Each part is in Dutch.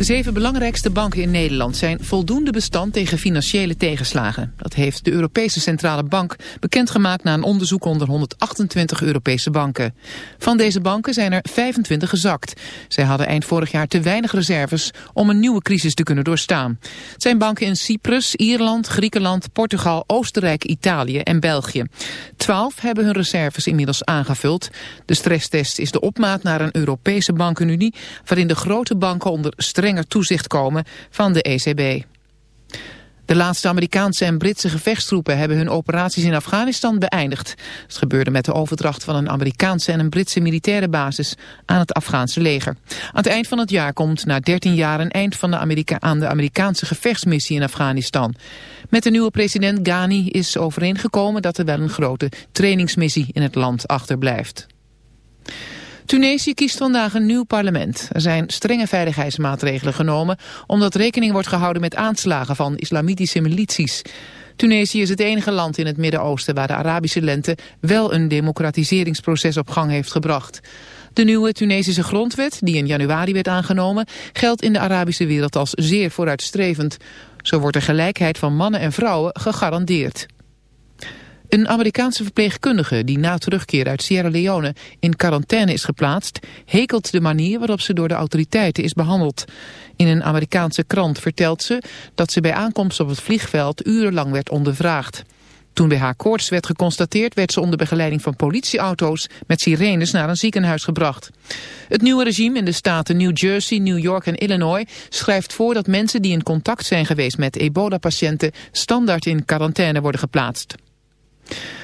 De zeven belangrijkste banken in Nederland zijn voldoende bestand tegen financiële tegenslagen. Dat heeft de Europese Centrale Bank bekendgemaakt na een onderzoek onder 128 Europese banken. Van deze banken zijn er 25 gezakt. Zij hadden eind vorig jaar te weinig reserves om een nieuwe crisis te kunnen doorstaan. Het zijn banken in Cyprus, Ierland, Griekenland, Portugal, Oostenrijk, Italië en België. Twaalf hebben hun reserves inmiddels aangevuld. De stresstest is de opmaat naar een Europese bankenunie waarin de grote banken onder streng toezicht komen van de ECB. De laatste Amerikaanse en Britse gevechtstroepen hebben hun operaties in Afghanistan beëindigd. Het gebeurde met de overdracht van een Amerikaanse en een Britse militaire basis aan het Afghaanse leger. Aan het eind van het jaar komt na 13 jaar een eind van de Amerika aan de Amerikaanse gevechtsmissie in Afghanistan. Met de nieuwe president Ghani is overeengekomen dat er wel een grote trainingsmissie in het land achterblijft. Tunesië kiest vandaag een nieuw parlement. Er zijn strenge veiligheidsmaatregelen genomen... omdat rekening wordt gehouden met aanslagen van islamitische milities. Tunesië is het enige land in het Midden-Oosten... waar de Arabische lente wel een democratiseringsproces op gang heeft gebracht. De nieuwe Tunesische grondwet, die in januari werd aangenomen... geldt in de Arabische wereld als zeer vooruitstrevend. Zo wordt de gelijkheid van mannen en vrouwen gegarandeerd. Een Amerikaanse verpleegkundige die na terugkeer uit Sierra Leone in quarantaine is geplaatst, hekelt de manier waarop ze door de autoriteiten is behandeld. In een Amerikaanse krant vertelt ze dat ze bij aankomst op het vliegveld urenlang werd ondervraagd. Toen bij haar koorts werd geconstateerd werd ze onder begeleiding van politieauto's met sirenes naar een ziekenhuis gebracht. Het nieuwe regime in de staten New Jersey, New York en Illinois schrijft voor dat mensen die in contact zijn geweest met ebola-patiënten standaard in quarantaine worden geplaatst.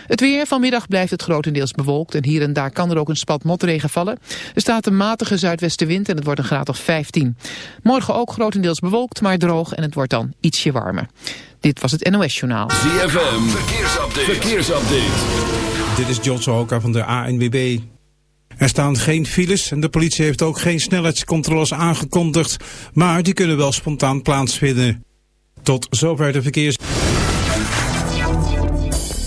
Het weer, vanmiddag blijft het grotendeels bewolkt en hier en daar kan er ook een spat motregen vallen. Er staat een matige zuidwestenwind en het wordt een graad of 15. Morgen ook grotendeels bewolkt, maar droog en het wordt dan ietsje warmer. Dit was het NOS Journaal. ZFM, verkeersupdate. verkeersupdate. Dit is John Sohoka van de ANWB. Er staan geen files en de politie heeft ook geen snelheidscontroles aangekondigd, maar die kunnen wel spontaan plaatsvinden. Tot zover de verkeers...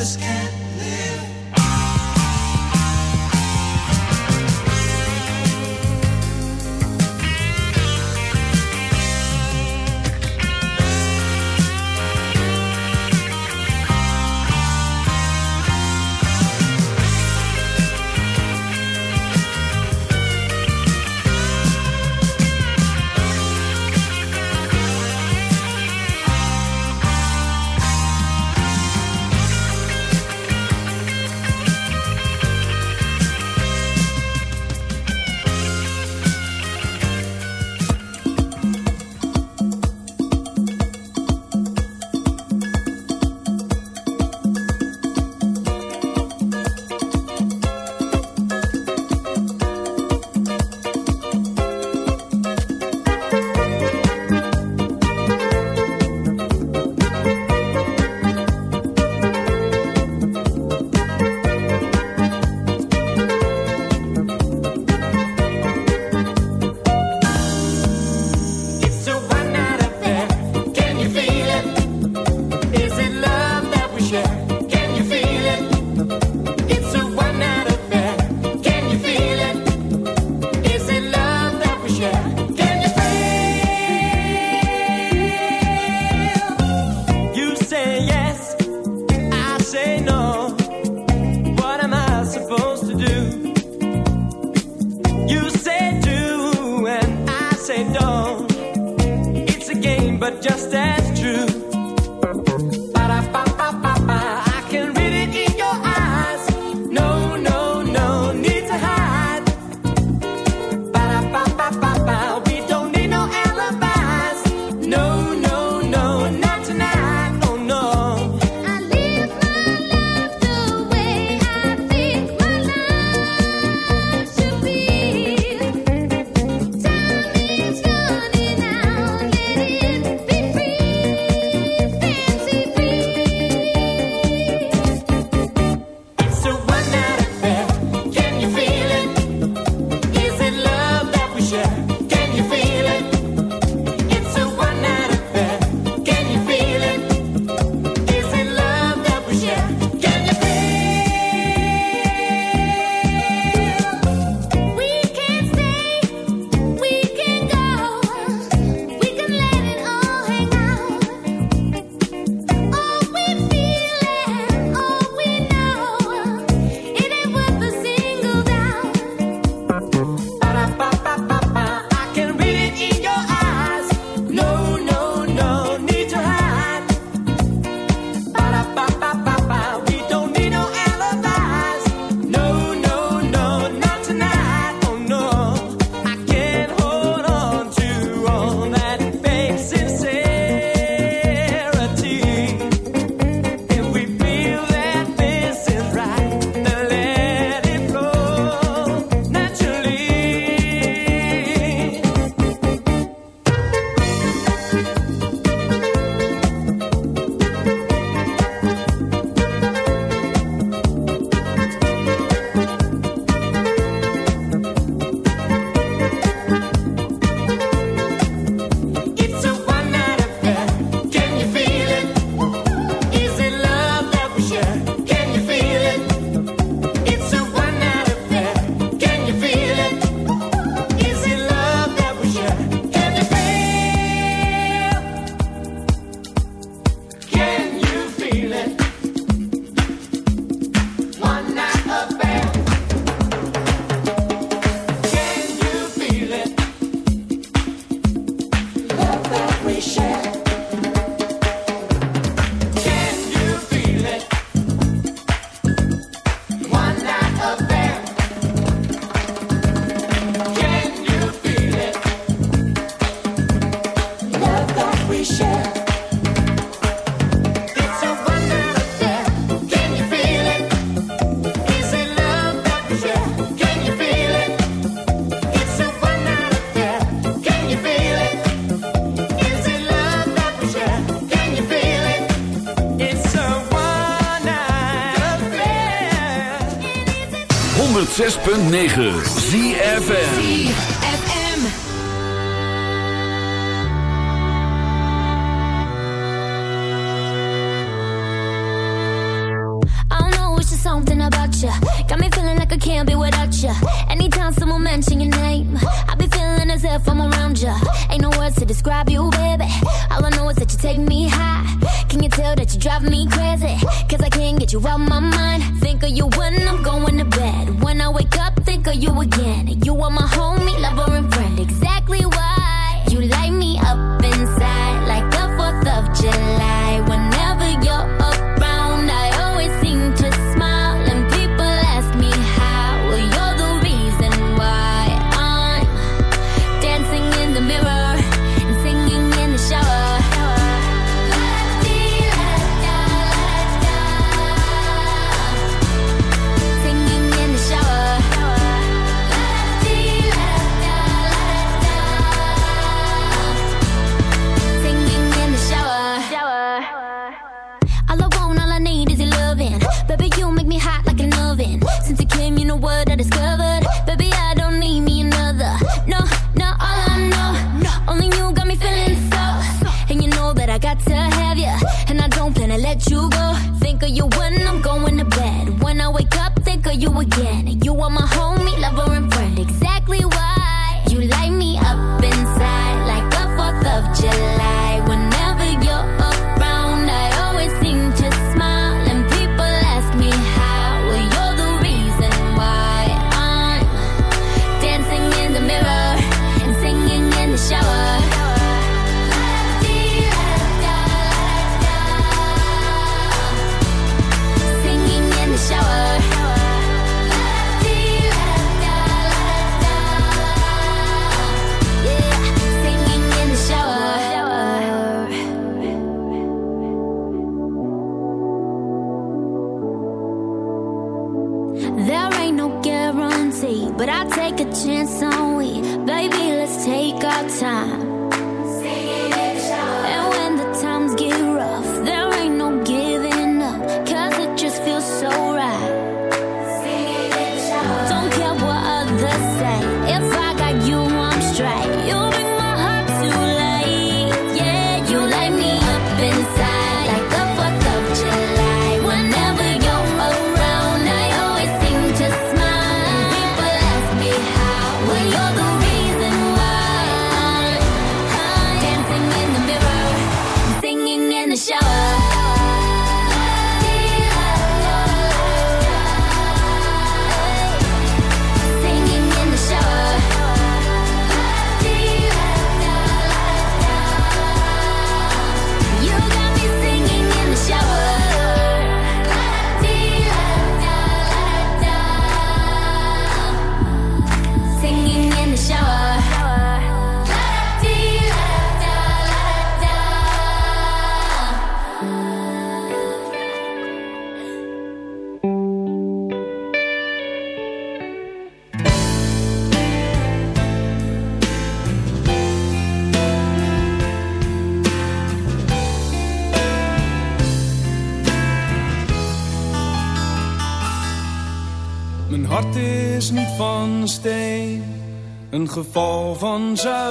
Just 106.9 ZFN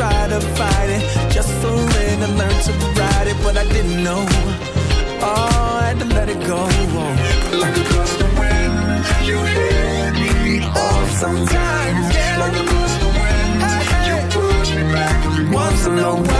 try to fight it. Just surrender, learn to ride it. But I didn't know. Oh, I had to let it go. Like a gust of wind, you hit me off sometimes. Yeah. Like a gust of wind, you push me back once in a while.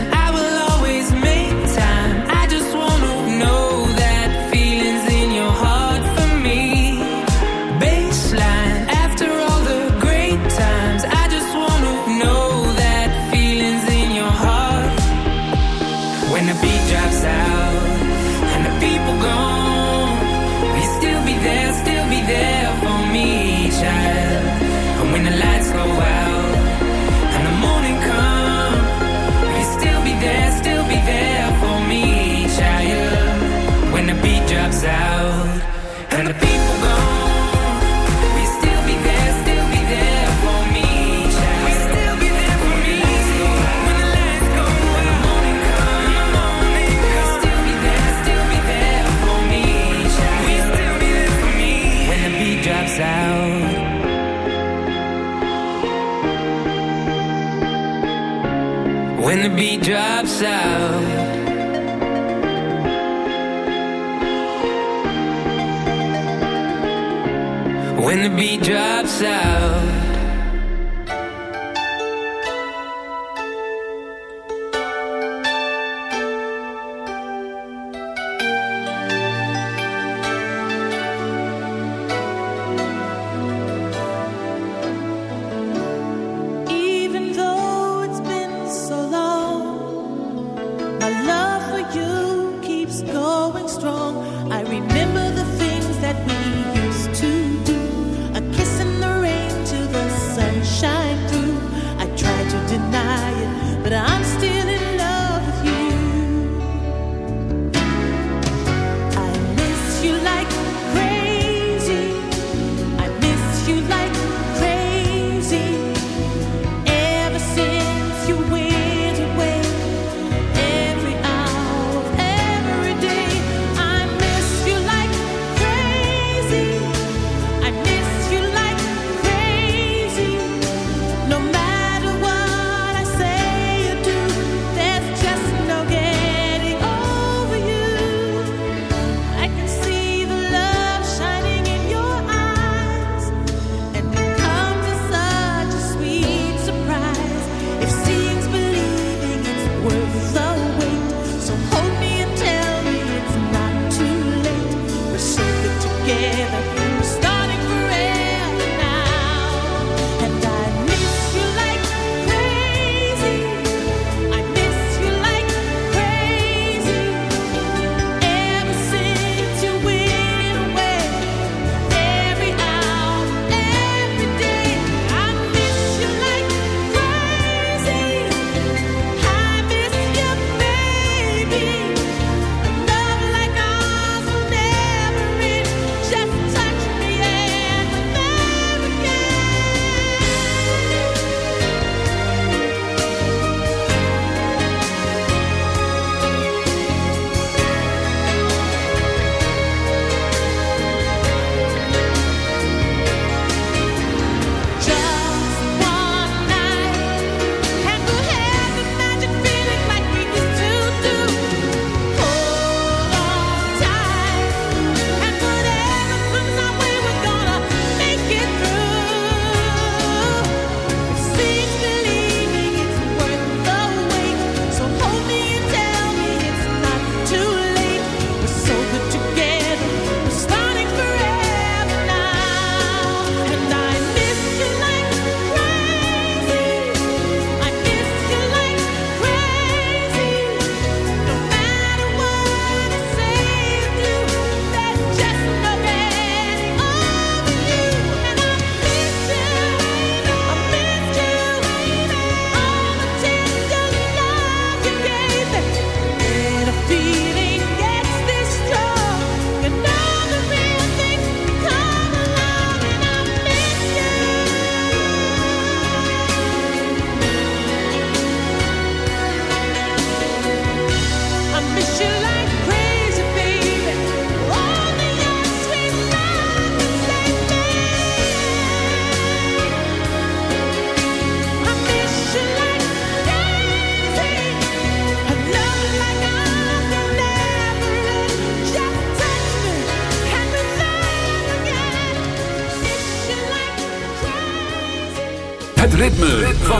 the beat drops out.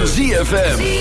Van ZFM.